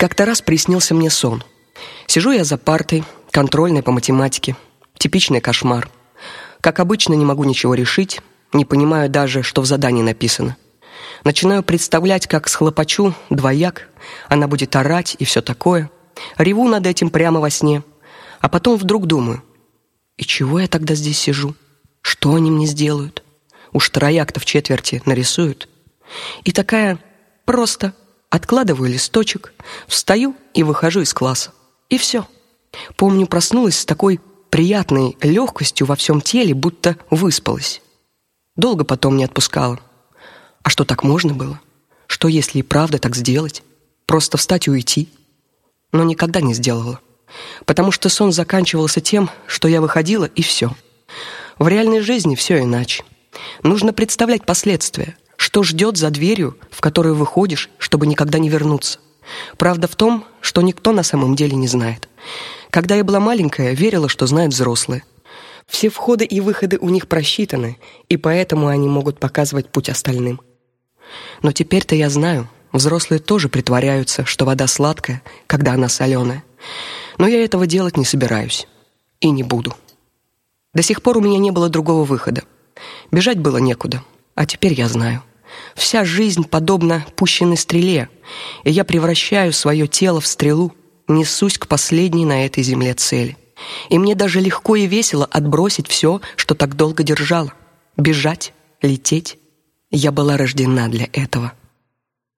Как-то раз приснился мне сон. Сижу я за партой, контрольной по математике. Типичный кошмар. Как обычно, не могу ничего решить, не понимаю даже, что в задании написано. Начинаю представлять, как схлопочу двояк, она будет орать и все такое. Реву над этим прямо во сне. А потом вдруг думаю: и чего я тогда здесь сижу? Что они мне сделают? Уж трояк-то в четверти нарисуют. И такая просто Откладываю листочек, встаю и выхожу из класса. И все. Помню, проснулась с такой приятной легкостью во всем теле, будто выспалась. Долго потом не отпускала. А что так можно было? Что если и правда так сделать? Просто встать и уйти? Но никогда не сделала. Потому что сон заканчивался тем, что я выходила и все. В реальной жизни все иначе. Нужно представлять последствия что ждет за дверью, в которую выходишь, чтобы никогда не вернуться. Правда в том, что никто на самом деле не знает. Когда я была маленькая, верила, что знают взрослые. Все входы и выходы у них просчитаны, и поэтому они могут показывать путь остальным. Но теперь-то я знаю, взрослые тоже притворяются, что вода сладкая, когда она соленая. Но я этого делать не собираюсь и не буду. До сих пор у меня не было другого выхода. Бежать было некуда, а теперь я знаю. Вся жизнь подобна пущенной стреле, и я превращаю свое тело в стрелу, несусь к последней на этой земле цели. И мне даже легко и весело отбросить все, что так долго держало. Бежать, лететь. Я была рождена для этого.